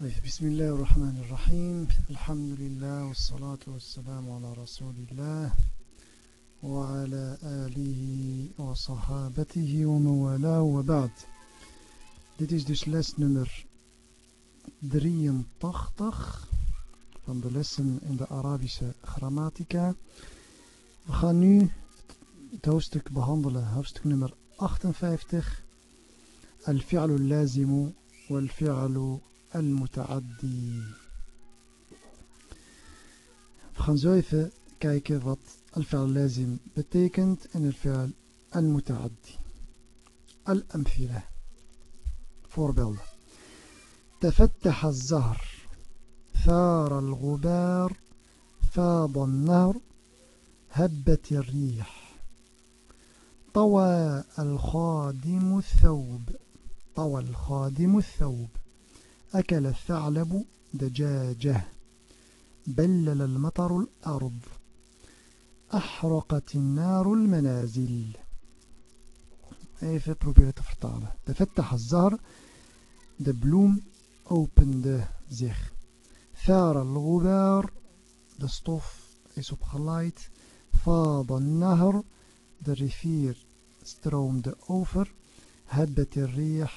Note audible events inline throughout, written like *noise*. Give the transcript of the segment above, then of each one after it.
طيب بسم الله الرحمن الرحيم الحمد لله والصلاة والسلام على رسول الله وعلى آله وصحابته وموالاه وبعد Dit is dus les nummer 83 van de lessen in de Arabische grammatica. We gaan nu het hoofdstuk behandelen, hoofdstuk nummer 58. Al-fi'lu al-lazimu wal-fi'lu المتعدي. فخان زو even kijken الفعل لازم betekent إن الفعل المتعدي. الأمثلة. فور فوربيل. تفتح الزهر. ثار الغبار. فاض النهر. هبت الريح. طوى الخادم الثوب. طوى الخادم الثوب. أكل الثعلب دجاجة بلل المطر الأرض أحرقت النار المنازل Even proberen te vertalen. تفتح الزهر De bloem opende zich. Thara al-ghubar. De stof is opgeleid. Fada nahr. De rivier stroomde over. Habbat al-rih.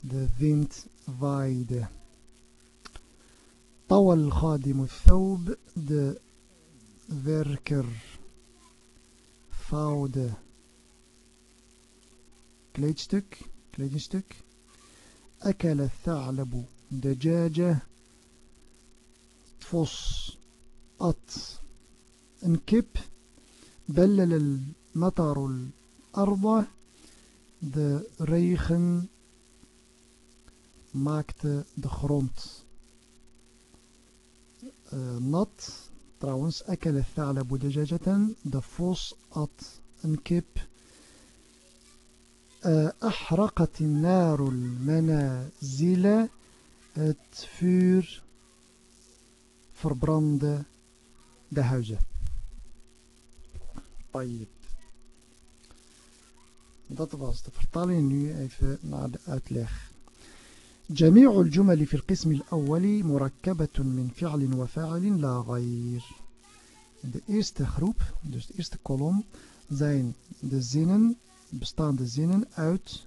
De wind waaide. طوى الخادم الثوب de werker vouwde kleedstuk, kledingstuk. أكل الثعلب دجاجة. فص أط. انكب. بلل المطر الأرض. de regen maakte de grond uh, nat. Trouwens, أكل الثعلب دجاجة de vos at een kip. أحرقت النار المنازل het vuur verbrandde de huizen. طيب. Dat was de vertaling. Nu even naar de uitleg. جميع الجمل في القسم الأول مركبة من فعل وفاعل لا غير. De eerste groep, dus de eerste kolom, zijn de zinnen bestaande zinnen uit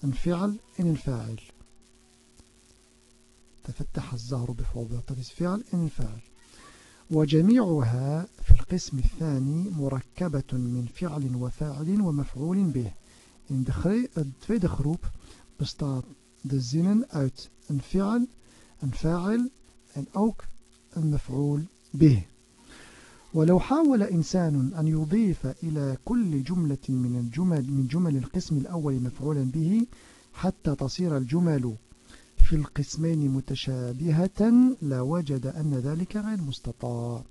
een fi'al en een fa'il. تفتح الزهر bijvoorbeeld dat is فعل en وجميعها في القسم الثاني مركبة من فعل وفاعل ومفعول به in de tweede groep bestaat de zinnen uit een fi'al, een fa'il en ook een maf'ul bih. ولو حاول إنسان أن يضيف إلى كل جملة من الجمل من جمل القسم الأول مفعولا به حتى تصير الجمل في القسمين متشابهة لوجد أن ذلك غير مستطاع.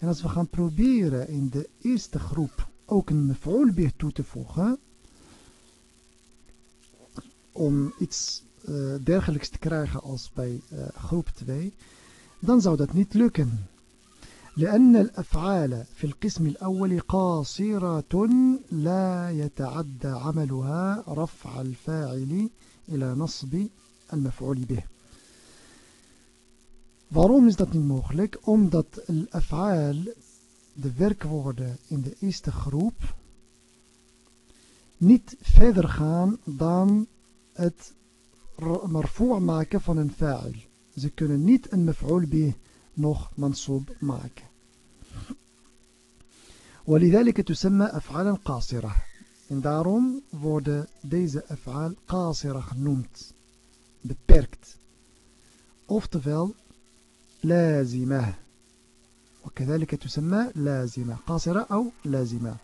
En als we gaan proberen in de eerste groep ook een maf'ul bih toe te voegen, om iets uh, dergelijks te krijgen als bij uh, groep 2, dan zou dat niet lukken. لأن الأفعال في القسم الأول قاصرة لا يتعدى عملها رفع الفاعل إلى نصب المفعول به Waarom is dat niet mogelijk? Omdat الأفعال, de werkwoorden in de eerste groep, niet verder gaan dan het marfu' maken van een fa'il. Ze kunnen niet een maf'ul bih nog mansoob maken. ولذلك تسمى أفعالا قاصرة en daarom worden deze af'aal qasira genoemd beperkt oftewel لازمة وكذلك تسمى لازمة قاصرة أو لازمة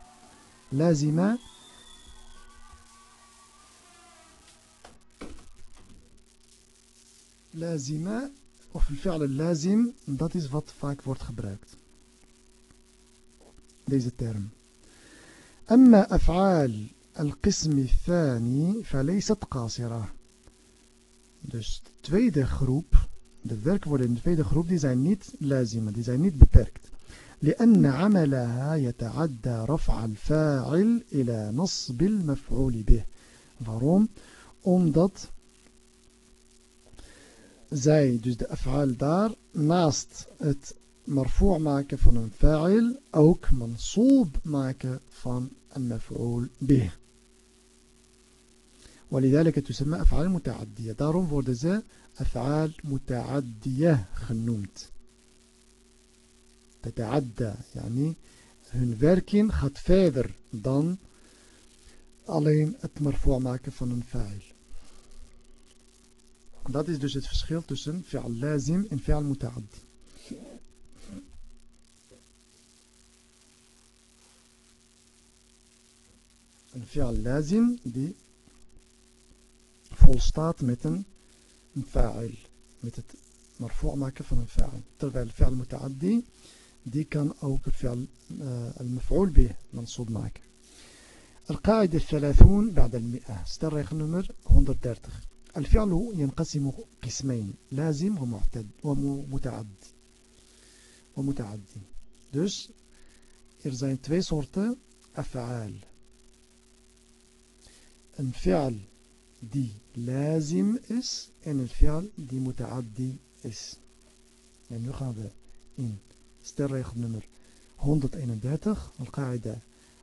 لازمة لازمة of الفعل اللازم dat is wat vaak wordt gebruikt deze term أما أفعال القسم الثاني فليست قاصرة dus de tweede groep de werkwoorden in de tweede groep die zijn niet lazima die zijn niet beperkt لأن عملها يتعدى رفع الفاعل إلى نصب المفعول به waarom omdat زاي dus أفعال دار ناست إت مرفوع معك فن van أوك منصوب معك فن المفعول به. ولذلك تسمى أفعال متعدية. دارون فوردزا أفعال متعدية خنومت. تتعدى يعني هن فيركين خط فاذر دان علين المرفوع معك فن فاعل. Dat is dus het verschil tussen fi'al lazim en fi'al muta'addi een fi'al lazim die volstaat met een, een fa'il. Met het marfu' maken van een fa'il. Terwijl fi'al muta'addi, die kan ook fi'al المفعول به منصوب maken. القاعدة الثلاثون بعد المئة ستريخ نمر 130 الفعل ينقسم قسمين لازم ومعتد ومتعدي ومتعدي dus er zijn twee soorten af'aal een fi'al die lazim is en een fi'al die muta'addi is. En nu gaan we in stelregel nummer 131, al-qaida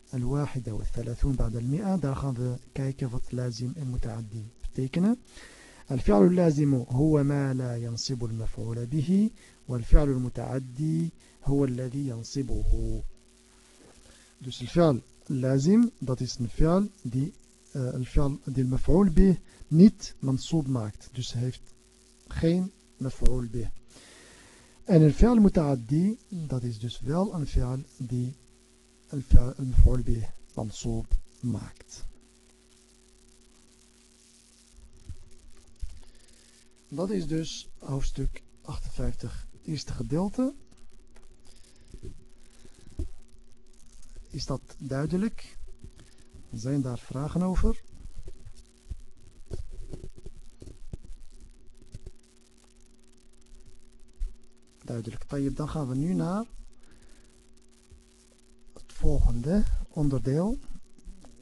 al-wahida wa thalathun ba'da al-mi'a, daar gaan we kijken wat lazim en muta'addi betekenen. الفعل اللازم هو ما لا ينصب المفعول به والفعل المتعدي هو الذي ينصبه. dus الفعل اللازم dat is een fi'al die الفعل دي المفعول به. niet منصوب maakt dus heeft geen مفعول به. en الفعل متعدي dat is dus wel een fi'al die المفعول به منصوب maakt Dat is dus hoofdstuk 58, het eerste gedeelte. Is dat duidelijk? Zijn daar vragen over? Duidelijk. Dan gaan we nu naar het volgende onderdeel.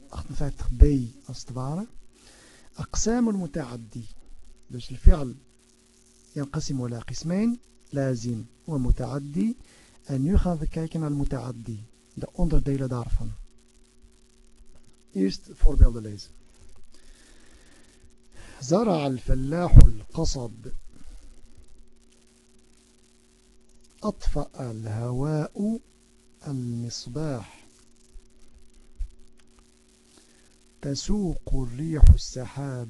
58b als het ware. Aqsamul muta'addi. Dus الفعل ينقسم إلى قسمين لازم ومتعدي. en nu gaan we kijken naar المتعدي de onderdelen daarvan Eerst voorbeelden. زرع الفلاح القصب. أطفأ الهواء المصباح. تسوق الريح السحاب.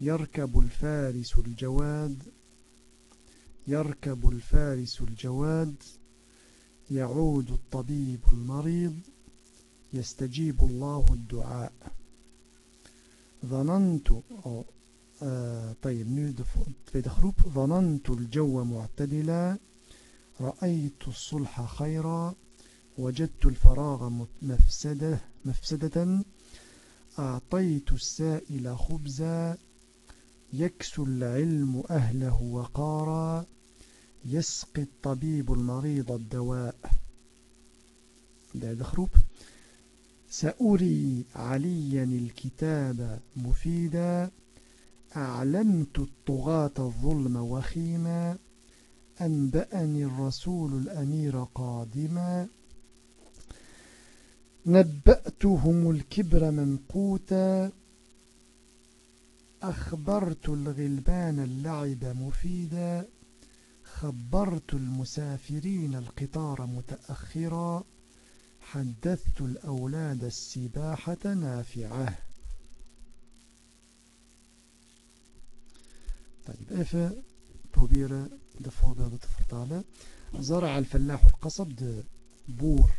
يركب الفارس الجواد يركب الفارس الجواد يعود الطبيب المريض يستجيب الله الدعاء. ظننت آه طيب nu de ظننت الجو معتدلا رأيت الصلح خيرا وجدت الفراغ مفسدة, مفسدة أعطيت السائل خبزا يكسو العلم أهله وقارا يسقي الطبيب المريض الدواء. derde groep سأري عليا الكتاب مفيدا أعلمت الطغاة الظلم وخيما أنبأني الرسول الأمير قادما. نبأتهم الكبر منقوتا أخبرت الغلبان اللعب مفيدا خبرت المسافرين القطار متأخرا حدثت الأولاد السباحة نافعة. طيب إفا بوبيرا بيضة تفرطالة زرع الفلاح القصب بور.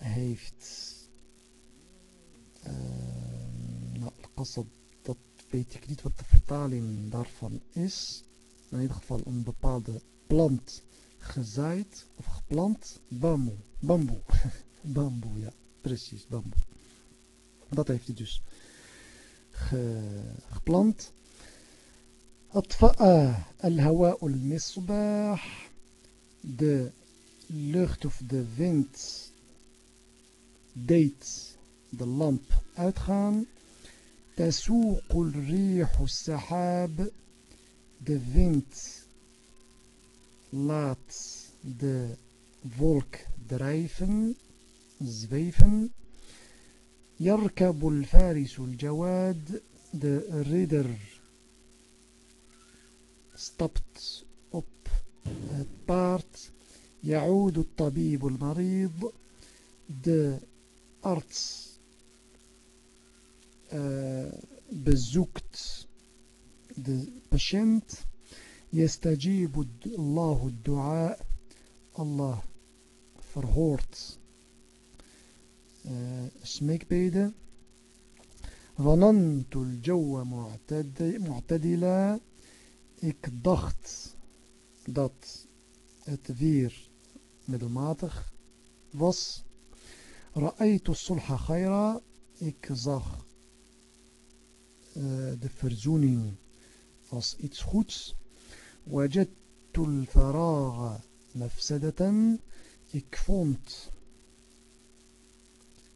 هيفت. آه، القصب weet ik niet wat de vertaling daarvan is. In ieder geval een bepaalde plant gezaaid of geplant. Bamboe. Bamboe. *laughs* bamboe, ja. Precies, bamboe. Dat heeft hij dus ge, geplant. Atfa'a eh, al-hawa al-misbah. De lucht of de wind deed de lamp uitgaan. تسوق الريح السحاب de wind laat de wolk drijven, zweven. يركب الفارس الجواد de ridder stapt op het paard يعود الطبيب المريض de arts uh, bezoekt de patiënt يستجيب الله الدعاء Allah verhoort uh, smeekbeden ظننت الجو معتدلا ik dacht dat het weer middelmatig was رأيت الصلح خيرا ik zag uh, de verzoening als iets goeds وجدت الفراغ مفسدة ik vond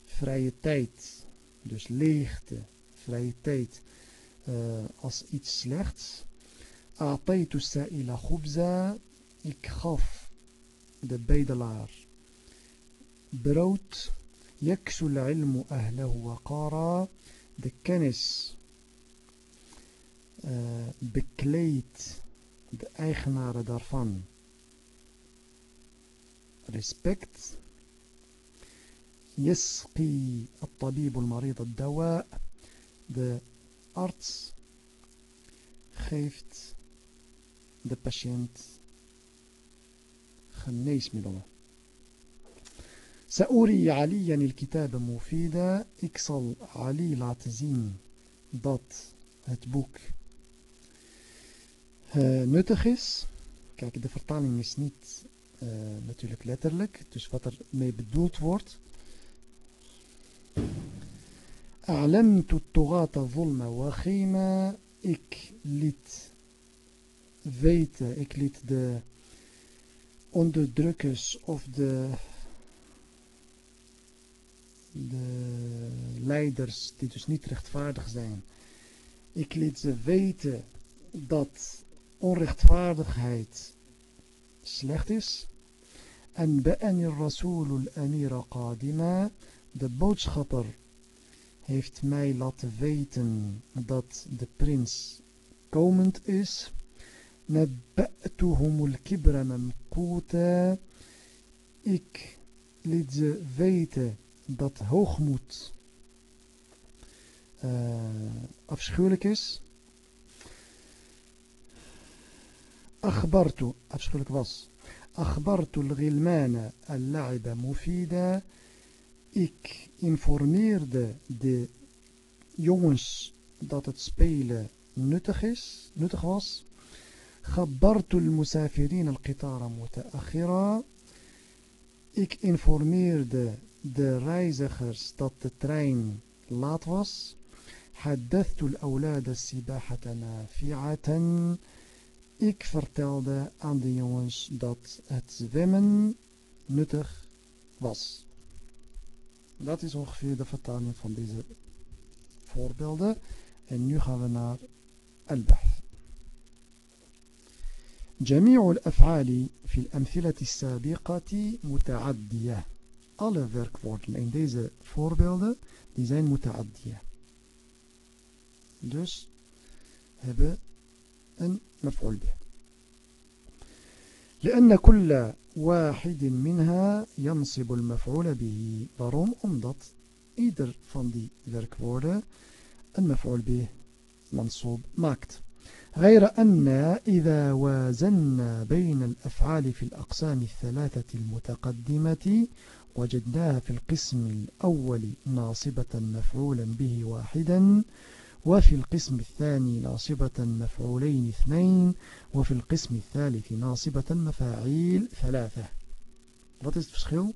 vrije tijd dus leegte vrije tijd uh, als iets slechts أعطيت السائل خبزا ik gaf de bedelaar brood يكسو العلم أهله وقارا de kennis uh, bekleedt de eigenaren daarvan respect يسقي الطبيب المريض الدواء de arts geeft de patiënt geneesmiddelen سأري عليا الكتاب مفيدا ik zal Ali laten zien dat het boek Eh, nuttig is. Kijk, de vertaling is niet eh, natuurlijk letterlijk, dus wat er mee bedoeld wordt. A'lamtu zulma wa khima. Ik liet weten, ik liet de onderdrukkers of de, de leiders die dus niet rechtvaardig zijn. Ik liet ze weten dat onrechtvaardigheid slecht is. En be'enir rasulul amira qadima, de boodschapper heeft mij laten weten dat de prins komend is. Nabba'tuhumul kibra mamkuta. Ik liet ze weten dat hoogmoed eh, afschuwelijk is. أخبرت أشكر بص أخبرت الغلمان اللعب مفيدا إك إنفورميرد دي يونس دات تسبيل نتخس نتخس خبرت المسافرين القطار متأخرا. إك إنفورميرد دي رايزخرس دات ترين لاتوس حدثت الأولاد السباحة نافعة. Ik vertelde aan de jongens dat het zwemmen nuttig was. Dat is ongeveer de vertaling van deze voorbeelden. En nu gaan we naar البحث. جميع الأفعال في الأمثلة السابقة متعدية. Alle werkwoorden in deze voorbeelden die zijn muta'addiya. Dus hebben een مفعول به. لأن كل واحد منها ينصب المفعول به. Waarom? omdat ieder van die werkwoorden een مفعول به منصوب maakt غير أن إذا وازنا بين الأفعال في الأقسام الثلاثة المتقدمة وجدناها في القسم الأول ناصبة مفعولا به واحدا وفي القسم الثاني ناصبة مفعولين اثنين وفي القسم الثالث ناصبة مفاعيل ثلاثة Wat is het verschil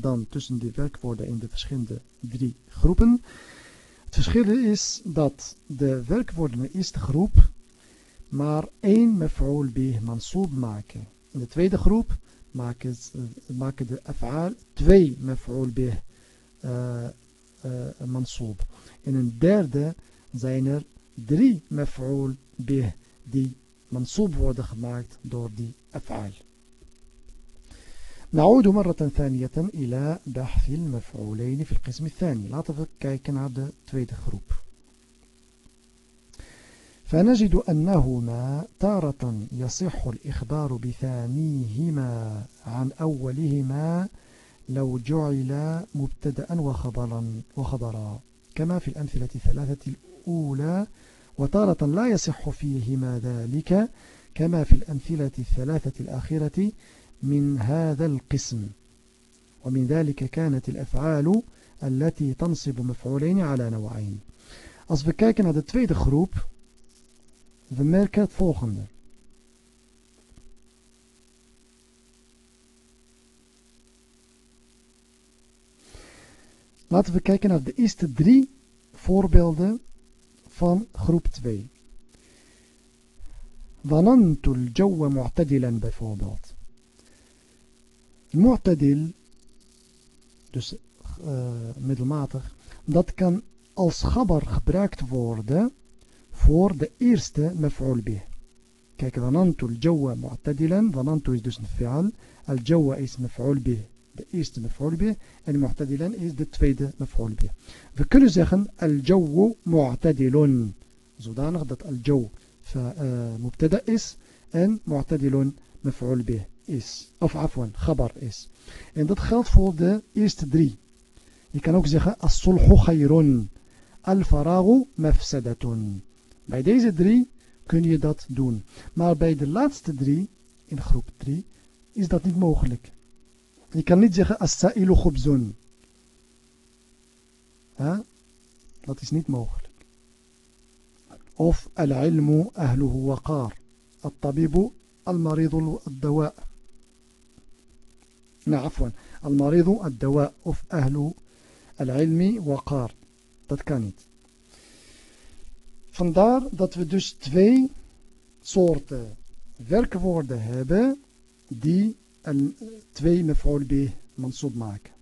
dan tussen de werkwoorden in de verschillende drie groepen? Het verschil is dat de werkwoorden in de eerste groep maar één maf'ul bih mansoob maken. In de tweede groep maken, maken de af'aal twee maf'ul bih uh, uh, mansoob. In een derde zijn er drie maf'ul bih die mansoob worden gemaakt door die af'al. نعود مرة ثانية إلى بحث المفعولين في القسم الثاني. laten we kijken naar de فنجد أنهما تارة يصح الإخبار بثانيهما عن أولهما لو جعل مبتدأ وخبرا, وخبرا. كما في الأمثلة الثلاثة الأولى وتارة لا يصح فيهما ذلك كما في الأمثلة الثلاثة الآخرة من هذا القسم ومن ذلك كانت الأفعال التي تنصب مفعولين على نوعين Als we kijken naar de tweede groep, we merken het volgende. Laten we kijken naar de eerste drie voorbeelden van groep 2. ظننت الجو معتدلا bijvoorbeeld. Mu'tadil, dus uh, middelmatig, dat kan als gabar gebruikt worden voor de eerste maf'ul bih. Kijk, ظننت الجو معتدلا, ظننت is dus een fi'al, al-jawa is maf'ul bih, de eerste maf'ul bih, en mu'tadilan is de tweede maf'ul bih. We kunnen zeggen al-jawu mu'tadilun, zodanig dat al-jaw uh, mubtada is en mu'tadilun maf'ul bih is. Of afwan, gabar is. En dat geldt voor de eerste drie. Je kan ook zeggen as-sulhu khayrun, al-faragu mafsadatun. Bij deze drie kun je dat doen. Maar bij de laatste drie, in groep 3, is dat niet mogelijk. Je kan niet zeggen as-sa'ilu khubzun. Dat is niet mogelijk. Of al-ilmu ahluhu waqar. الطبيب المريض الدواء نعم عفوا المريض الدواء of أهل العلم وقار dat kan niet vandaar dat we dus twee soorten werkwoorden hebben die een, twee mef'ul bih mansoob maken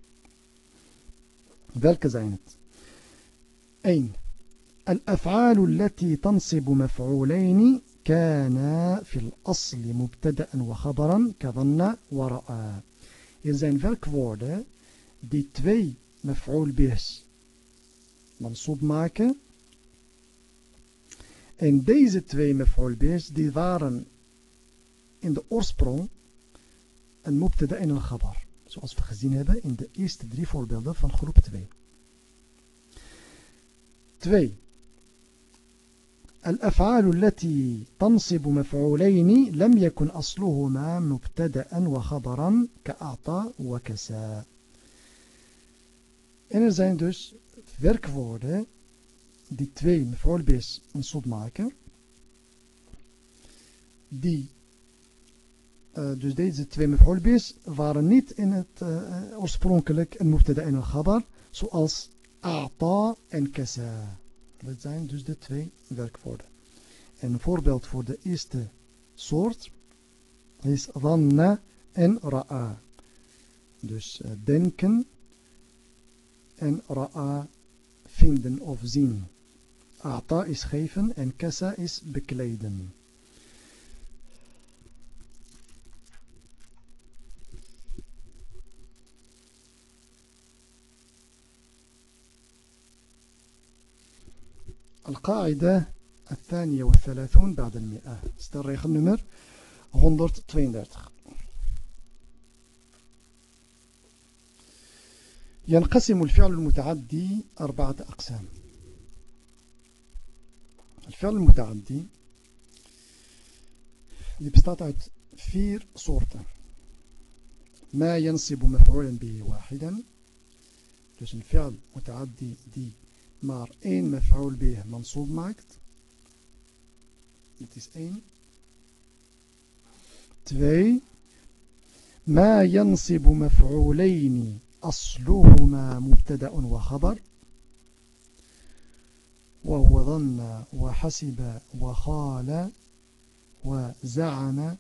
welke zijn het 1 الأفعال التي تنصب مفعولين كان في الأصل مبتدأ وخبرا كظن ورأى Er zijn werkwoorden die twee maf'ul bihs mansoob maken. En deze twee maf'ul bihs die waren in de oorsprong een mubtada en een khabar. Zoals we gezien hebben in de eerste drie voorbeelden van groep 2. 2. الأفعال التي تنصب مفعولين لم يكن أصلهما مبتدأ وخبرا كأعطى وكسا En er zijn dus werkwoorden die twee mevrouwbis een soort maken. Die, uh, dus deze twee mevrouwbis waren niet in het uh, oorspronkelijk een mubtada en een khabar, zoals a'ta en kasa. Dat zijn dus de twee werkwoorden. En een voorbeeld voor de eerste soort is dhanna en ra'a. Dus denken en ra'a vinden of zien. A'ta is geven en kasa is bekleden. القاعدة الثانية والثلاثون بعد المئة. ستريخ النمر 132 ينقسم الفعل المتعدي أربعة أقسام. الفعل المتعدي die bestaat uit vier. ما ينصب مفعولا به واحدا. een fi'al muta'addi die maar één maf'ul bih mansoob maakt. Dit is één. ما ينصب مفعولين أصلهما مبتدأ وخبر وهو ظن وحسب وخال وزعم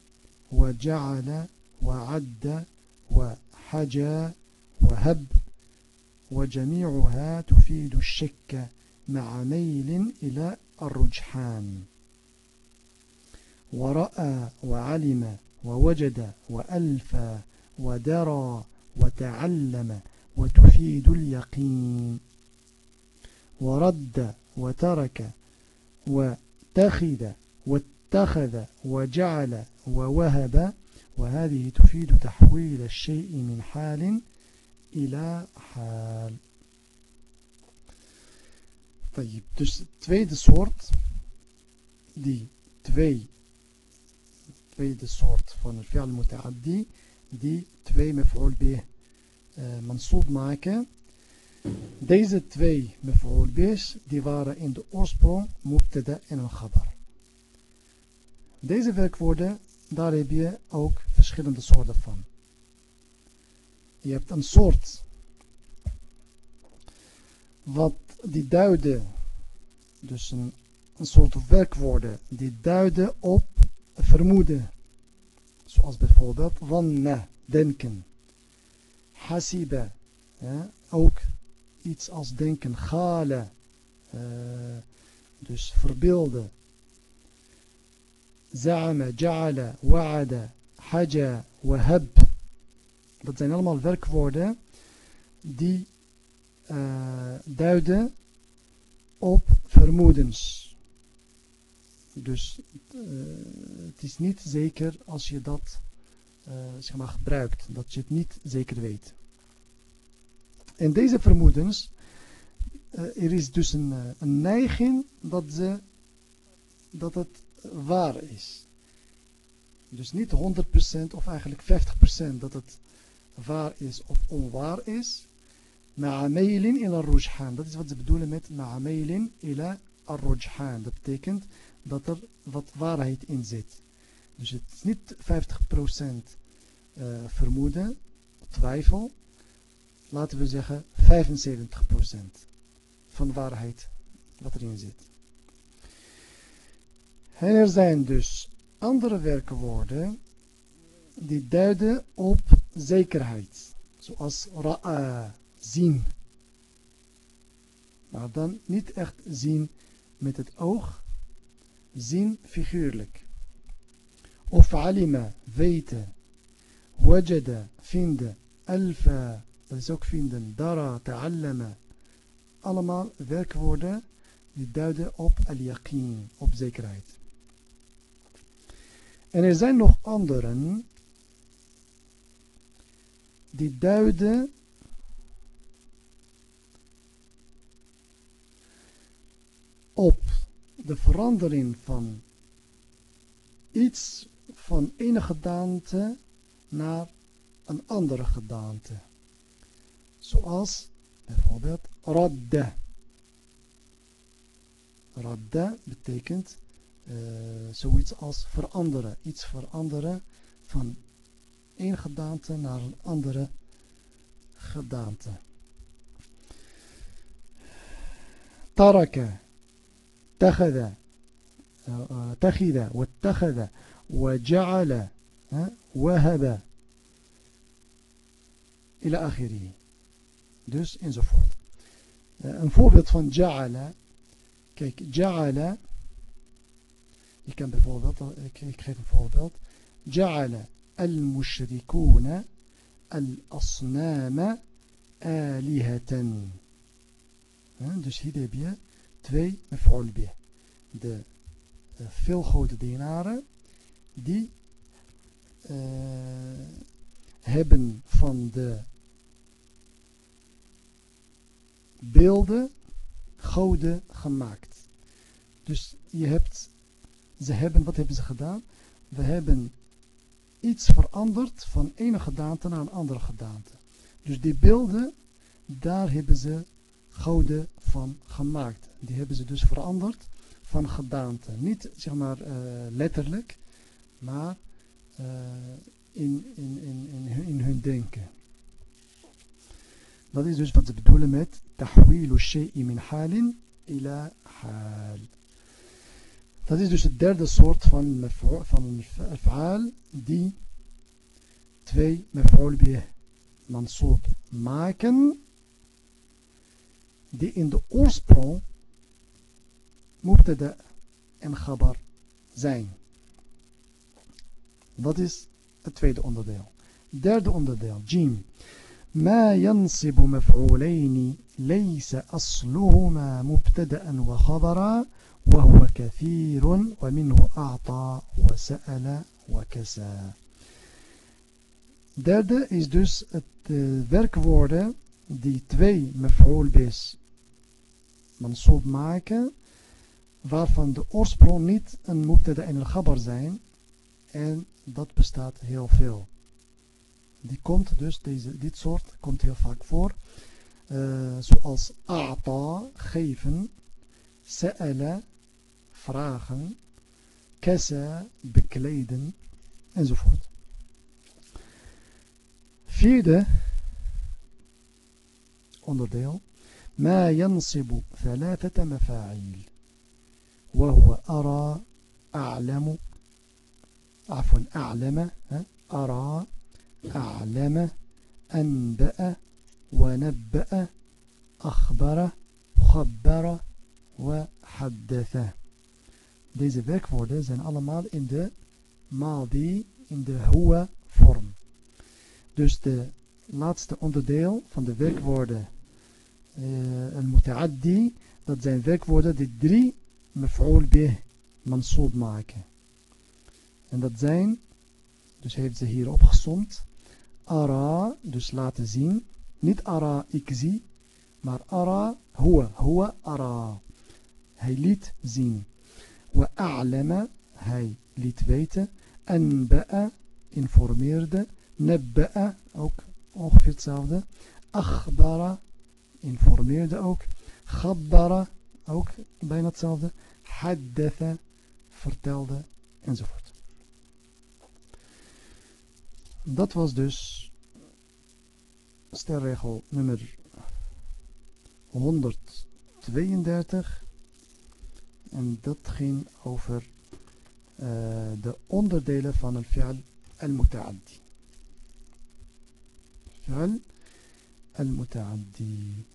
وجعل وعد وحجى وهب وجميعها تفيد الشك مع ميل إلى الرجحان. ورأى وعلم ووجد وألفى ودرى وتعلم وتفيد اليقين. ورد وترك واتخذ واتخذ وجعل ووهب وهذه تفيد تحويل الشيء من حال ila haal. Dus de tweede soort, die twee, tweede soort van het fi'al muta'addi, die twee mevrouw bih eh, mansoob maken. Deze twee mef'ul die waren in de oorsprong mubtada en een khabar. Deze werkwoorden, daar heb je ook verschillende soorten van je hebt een soort wat die duiden, dus een, soort werkwoorden die duiden op vermoeden. Zoals bijvoorbeeld wanna, denken. Hasiba, ook iets als denken. Gale, uh, dus verbeelden. Za'ama, ja'ala, wa'ada, haja, wahab. Dat zijn allemaal werkwoorden die uh, duiden op vermoedens. Dus uh, het is niet zeker als je dat uh, zeg maar, gebruikt, dat je het niet zeker weet. En deze vermoedens, er is dus een, een neiging dat, ze, dat het waar is. Dus niet 100% of eigenlijk 50% dat het waar is of onwaar is. Ila rujhan. Dat is wat ze bedoelen met ma'amailin ila rujhan. Dat betekent dat er wat waarheid in zit. Dus het is niet 50% uh, vermoeden, twijfel. Laten we zeggen 75% van waarheid wat erin zit. En er zijn dus andere werkwoorden die duiden op zekerheid. Zoals ra'a, zien. Maar dan niet echt zien met het oog, zien figuurlijk. Of alima, weten. Wajada, vinden. Alfa, dat is ook vinden. Dara, ta'allama. Allemaal werkwoorden die duiden op al-yaqeen, op zekerheid. En er zijn nog anderen die duiden op de verandering van iets van ene gedaante naar een andere gedaante. Zoals bijvoorbeeld radda. Radda betekent uh, zoiets als veranderen. Iets veranderen van één gedaante naar een andere gedaante. Taraka اتخذ اتخذ واتخذ وجعل وهب إلى آخره dus enzovoort een voorbeeld van ja'ala kijk ja'ala je kan bijvoorbeeld ik geef een voorbeeld ja'ala al-mushrikuna al-asnama alihatan dus hier heb je twee mef'ul. De uh, veelgrote dienaren die uh, hebben van de beelden goden gemaakt. Dus je hebt, ze hebben, wat hebben ze gedaan? We hebben iets veranderd van ene gedaante naar een andere gedaante. Dus die beelden, daar hebben ze goden van gemaakt. Die hebben ze dus veranderd van gedaante. Niet zeg maar uh, letterlijk, maar uh, in, in, in, in, hun denken. Dat is dus wat ze bedoelen met tahwilu shay'i min halin ila hal. Dat is dus het derde soort van, van een verhaal die twee mef'ul bih mansoob maken die in de oorsprong mubtada en khabar zijn. Dat is het tweede onderdeel. Derde onderdeel, jim. ما ينصب مفعولين ليس أصلهما مبتدأ وخبرا وهو كثير ومنه أعطى وسأل وكسى Derde is dus het uh, werkwoorden die twee maf'ul bis mansoob maken, waarvan de oorsprong niet een mubtada en een gabar zijn. En dat bestaat heel veel. Die komt dus, deze, dit soort komt heel vaak voor. Uh, zoals a'ta, geven, sa'ala, vragen, kessa, bekleden, enzovoort. Vierde onderdeel. ما ينصب ثلاثة مفاعيل وهو أرى أعلم عفوا أعلم أرى أعلم أنبأ ونبأ أخبر خبر وحدث Deze werkwoorden zijn allemaal in de madi, in de huwa vorm. Dus de laatste onderdeel van de werkwoorden uh, al-muta'addi, dat zijn werkwoorden die drie maf'ul bih mansoob maken. En dat zijn, dus heeft ze hier opgezond, ara, dus laten zien. Niet ara, ik zie, maar ara, huwa, huwa ara. Hij liet zien. A'lama, hij liet weten. Anba'a, informeerde. Nabba'a, ook ongeveer hetzelfde. Akhbara, informeerde ook. Gabbara, ook bijna hetzelfde. Haddatha, vertelde, enzovoort. Dat was dus sterregel nummer 132. En dat ging over uh, de onderdelen van een fi'al al-muta'addi. Fi'al al-muta'addi.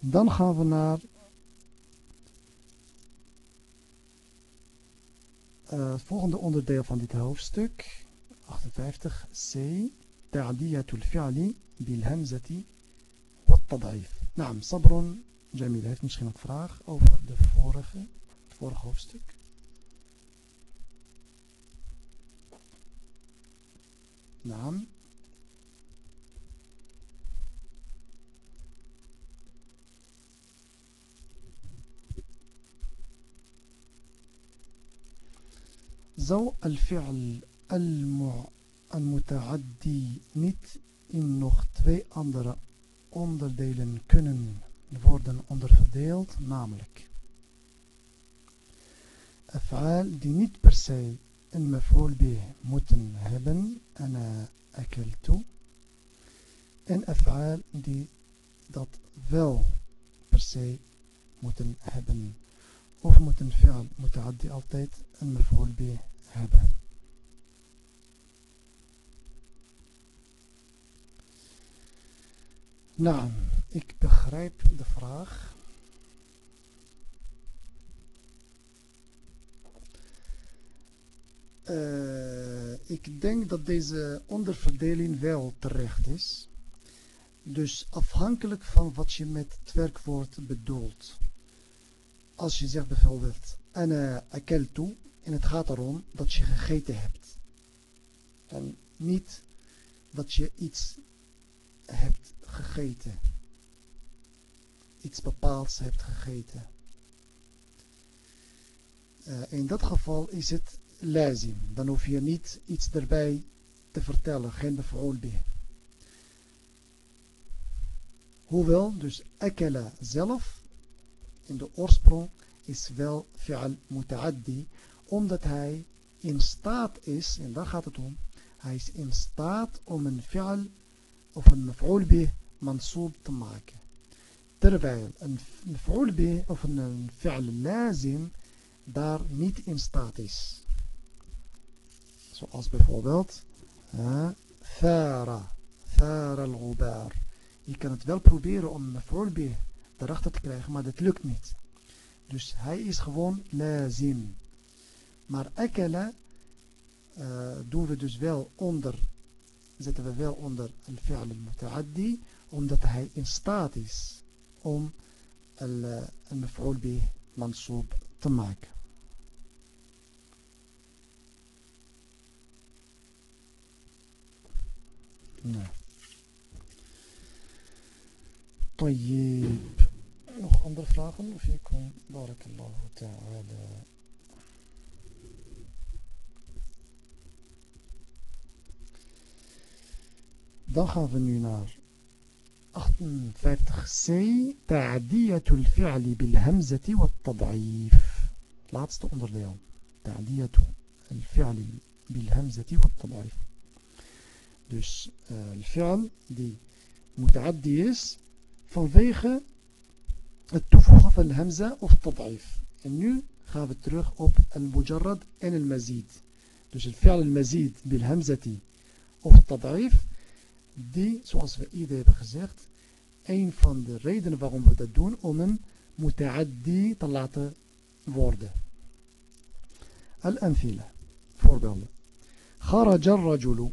Dan gaan we naar uh, het volgende onderdeel van dit hoofdstuk. 58c تعدية الفعل بالهمزة والتضعيف نعم صبر Jamil heeft misschien een vraag over de vorige, het vorige hoofdstuk. Naam. zou al-fi'l al-mu'taddi niet in nog twee andere onderdelen kunnen worden onderverdeeld, namelijk af'aal die niet per se een maf'ul bih moeten hebben, ana akeltu, en af'aal die dat wel per se moeten hebben. Of moet een fi'al muta'addi altijd een maf'ul bih hebben. Nou, ik begrijp de vraag. Uh, ik denk dat deze onderverdeling wel terecht is. Dus afhankelijk van wat je met het werkwoord bedoelt. Als je zegt bijvoorbeeld, ana akeltu, en het gaat erom dat je gegeten hebt. En niet dat je iets hebt gegeten. Iets bepaalds hebt gegeten. Uh, in dat geval is het lazim. Dan hoef je niet iets erbij te vertellen. Geen bih. Hoewel, dus akela zelf in de oorsprong is wel fi'al muta'addi omdat hij in staat is, en daar gaat het om, hij is in staat om een fi'al of een maf'ul bih mansoob te maken. Terwijl een bih of een fi'al lazim daar niet in staat is. Zoals bijvoorbeeld thara, thara al-ghubar. Je kan het wel proberen om een maf'ul bih erachter te krijgen, maar dat lukt niet. Dus hij is gewoon lazim. Maar akala uh, doen we dus wel onder, zetten we wel onder al-fi'l al-muta'addi, omdat hij in staat is om al-maf'ul bih mansoob te maken. Nou. طيب nog andere vragen? Of je kon barakallahu ta'ala Dan gaan we nu naar 58c. Ta'diyatul fi'li bil hamzati wa tad'if. Laatste onderdeel. Bil hamzati wa tad'if. Dus uh, fi'l die muta'addi is vanwege het toevoegen van hamza of tad'if. En nu gaan we terug op al-mujarrad en al-mazid. Dus al-mazid bil hamzati of tad'if die, zoals we eerder hebben gezegd, een van de redenen waarom we dat doen, om een muta'addi te laten worden. Al-anfila, voorbeelden. خرج الرجل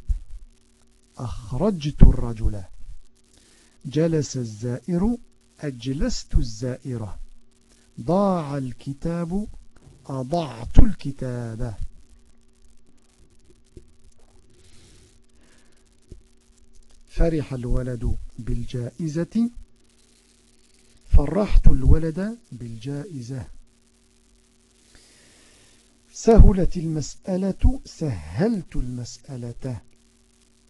أخرجت الرجل جلس الزائر أجلست الزائرة ضاع الكتاب أضعت الكتاب فرح الولد بالجائزة. فرحت الولد بالجائزة. سهلت المسألة سهلت المسألة.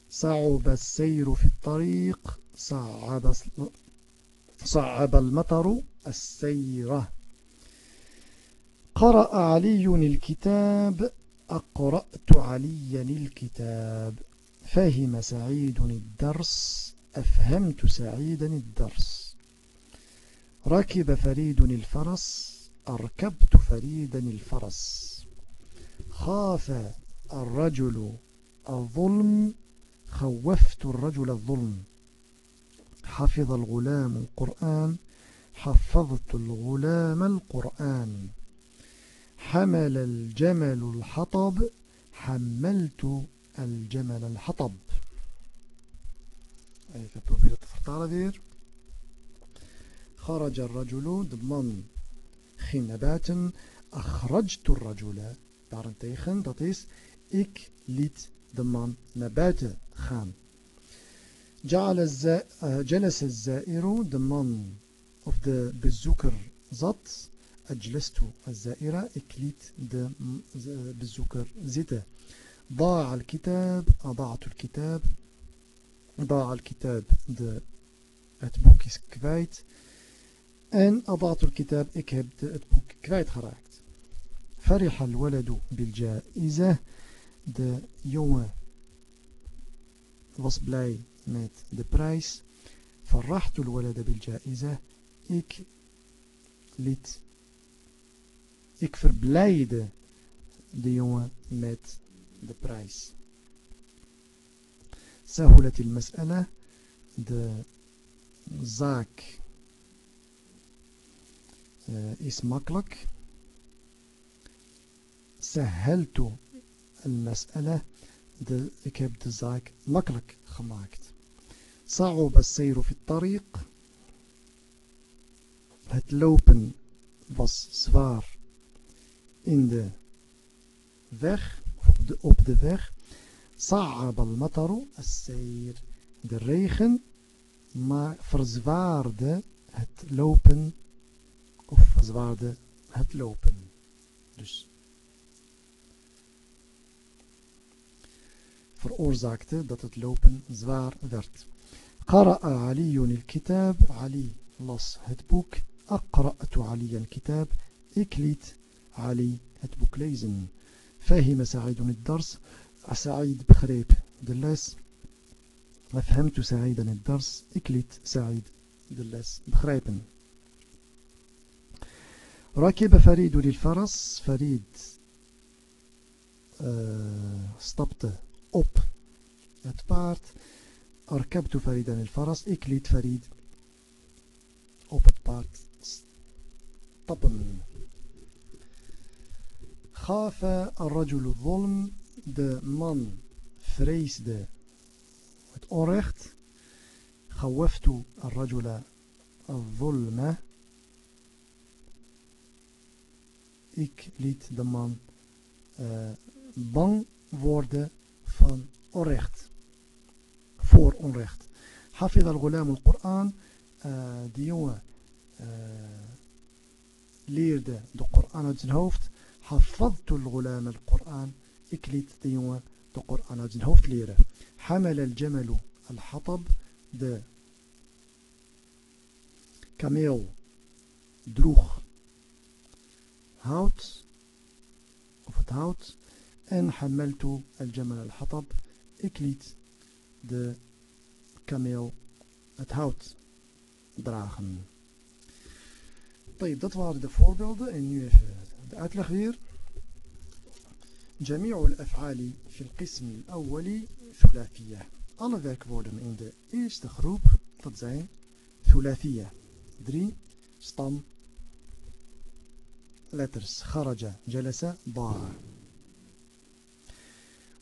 صعب السير في الطريق صعب, صعب المطر السيرة قرأ علي الكتاب أقرأت عليا الكتاب. فهم سعيد الدرس أفهمت سعيدا الدرس. ركب فريد الفرس أركبت فريدا الفرس. خاف الرجل الظلم خوفت الرجل الظلم. حفظ الغلام القرآن حفظت الغلام القرآن. حمل الجمل الحطب حملت الجمل الحطب even proberen te vertalen weer خرج الرجل naar buiten أخرجت الرجل daarentegen dat is ik liet de man naar buiten gaan جلس الزائر de man of de bezoeker zat أجلست الزائرة ik liet de bezoeker zitten ضاع الكتاب أضعت الكتاب ضاع الكتاب de, het boek is kwijt en أضعت الكتاب ik heb de, het boek kwijtgeraakt فرح الولد بالجائزة de jongen was blij met de prijs فرحت الولد بالجائزة ik liet ik verblijde de jongen met de prijs. سهلت المسألة de zaak uh, is makkelijk. المسألة de, ik heb de zaak makkelijk gemaakt. صعب السير في الطريق het lopen was zwaar in de weg de, op de weg. Sa'ab al-mataru as-sayr. De regen maar verzwaarde het lopen of verzwaarde het lopen. Dus veroorzaakte dat het lopen zwaar werd. قرأ علي الكتاب علي las het boek أقرأت علي الكتاب ik liet Ali het boek lezen فهم سعيد الدرس. Said begreep de les. فهمت سعيدا الدرس. Ik liet Said de les begrijpen. ركب فريد الفرس. Farid stapte op het paard. أركبت فريدا الفرس. Ik liet Farid op het paard stappen. خاف الرجل الظلم de man vreesde het onrecht خوفت الرجل الظلم ik liet de man uh, bang worden van onrecht voor onrecht حفظ الغلام القرآن uh, die jongen uh, leerde de Koran uit zijn hoofd حفظت الغلام القرآن Ik liet de jongen de Koran uit zijn hoofd leren. حمل الجمل الحطب De kameel droeg hout of het hout. En حملت الجمل الحطب Ik liet de kameel het hout dragen. طيب Dat waren de voorbeelden. En nu uitleg weer. جميع الأفعال في القسم الأول ثلاثية. Alle werkwoorden in de eerste groep, dat zijn ثلاثية. Drie stam letters. خرج, جلس, ضاع.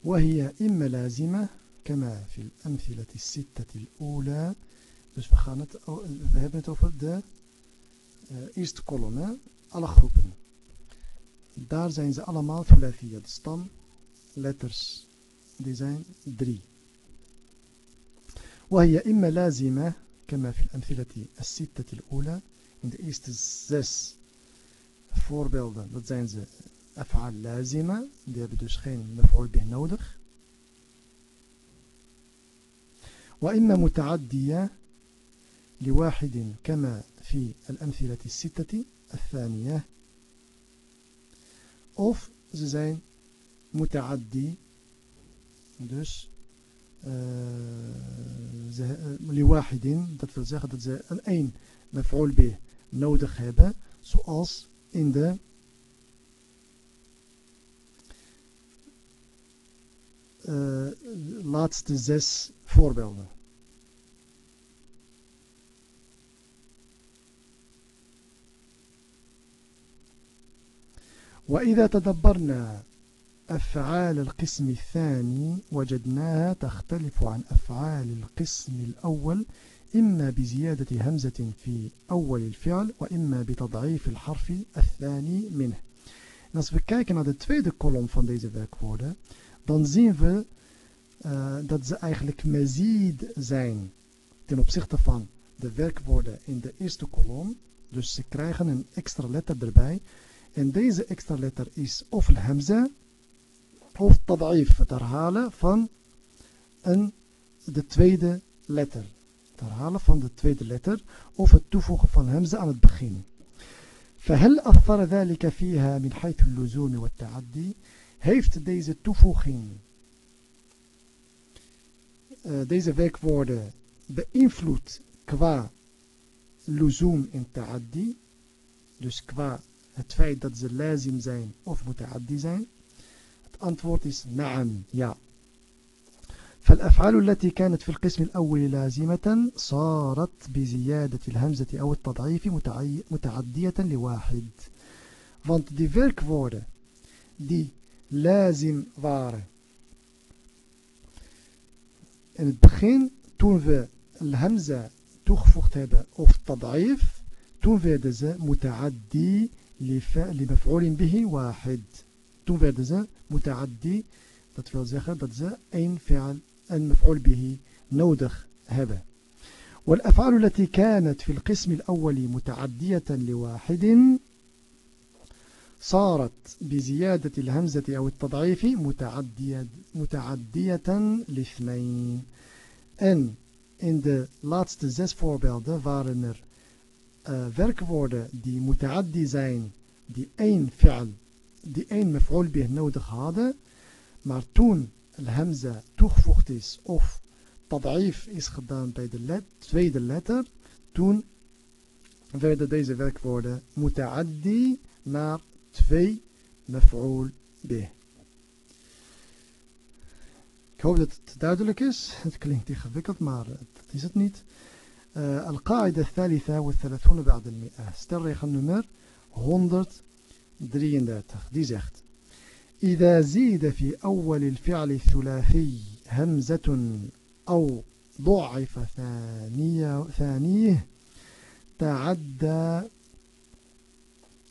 وهي إما لازمة كما في الأمثلة الستة الأولى Dus we, gaan het, we hebben het over de uh, eerste kolom, hè? alle groepen. Daar zijn ze allemaal thulathiyya. De stam, letters, die zijn drie. وهي إما لازمة كما في الأمثلة الستة الأولى in de eerste zes voorbeelden dat zijn ze af'al lazima die hebben dus geen maf'ul bih nodig وإما متعدية لواحد كما في الأمثلة الستة الثانية of ze zijn mutaaddi. Dus ze, uh, liwahidin dat wil zeggen dat ze een één maf'ul bih nodig hebben zoals in de uh, laatste zes voorbeelden وإذا تدبرنا أفعال القسم الثاني وجدناها تختلف عن أفعال القسم الأول إما بزيادة همزة في أول الفعل وإما بتضعيف الحرف الثاني منه. Als we kijken naar de tweede kolom van deze werkwoorden, dan zien we uh, dat ze eigenlijk mazid zijn ten opzichte van de werkwoorden in de eerste kolom. Dus ze krijgen een extra letter erbij. En deze extra letter is of hamza of tad'if, het herhalen van een, de tweede letter. Het herhalen van de tweede letter of het toevoegen van hamza aan het begin. فهل أثر ذلك فيها من حيث اللزوم والتعدي heeft deze toevoeging uh, deze werkwoorden beïnvloed qua luzum en ta'addi dus qua het feit dat ze lazim zijn of muta'addi zijn? Het antwoord is na'am, ja. فالأفعال التي كانت في القسم الأول لازمة صارت بزيادة الهمزة أو التضعيف متعدية لواحد want die werkwoorden die lazim waren in het begin toen we الهمزة toegevoegd hebben of tad'if toen werden ze muta'addi لمفعول به واحد. Toen werden ze متعدي. Dat een فعل een مفعول به nodig had. والأفعال التي كانت في القسم الأول متعدية لواحد صارت بزيادة الهمزة أو التضعيف متعديه متعدية لاثنين. En in de laatste zes voorbeelden waren er uh, werkwoorden die mutaaddi zijn, die één fi'al, die één nodig hadden, maar toen al-hamza toegevoegd is of tad'if is gedaan bij de tweede letter, toen werden deze werkwoorden mutaaddi naar twee maf'ul bih. Ik hoop dat het duidelijk is. Het klinkt ingewikkeld, maar dat is het niet. القاعدة الثالثة والثلاثون بعد المئة. stellregel nummer 133 die zegt إذا زيد في أول الفعل الثلاثي همزة أو ضعف ثانية ثانية تعدى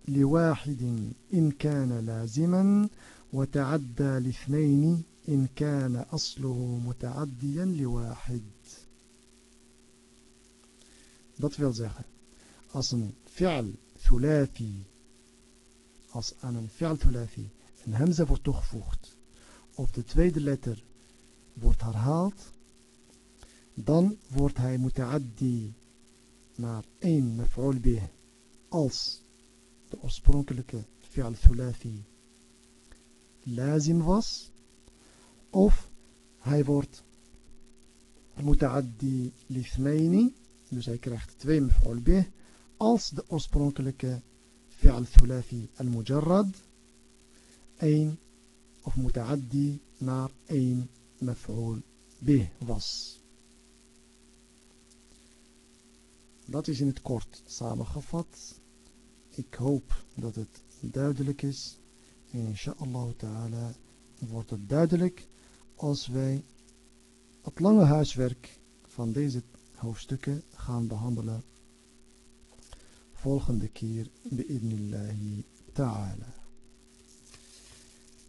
لواحد إن كان لازما وتعدى لاثنين إن كان أصله متعديا لواحد. Dat wil zeggen, als een fi'al thulathi, als aan een fi'al thulathi een hamza wordt toegevoegd, of de tweede letter wordt herhaald, dan wordt hij muta'addi naar één maf'ul bih als de oorspronkelijke fi'al thulathi lazim was of hij wordt muta'addi lithnaini dus hij krijgt twee maf'ul bih als de oorspronkelijke fi'al thulathi al-mujarrad één of muta'addi naar één maf'ul bih was Dat is in het kort samengevat. Ik hoop dat het duidelijk is. En inshallah ta'ala wordt het duidelijk als wij het lange huiswerk van deze hoofdstukken gaan behandelen. Volgende keer bi'idnillahi ta'ala.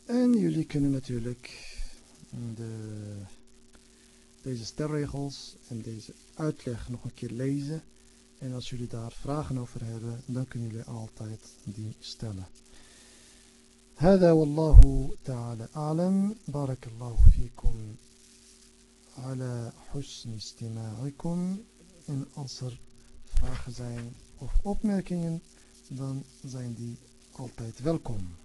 En jullie kunnen natuurlijk de, deze sterregels en deze uitleg nog een keer lezen. En als jullie daar vragen over hebben, dan kunnen jullie altijd die stellen. هذا والله تعالى أعلم بارك الله فيكم ala husni istima'ikum. En als er vragen zijn of opmerkingen, dan zijn die altijd welkom.